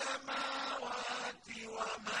السَّمَاوَاتِ وَمَا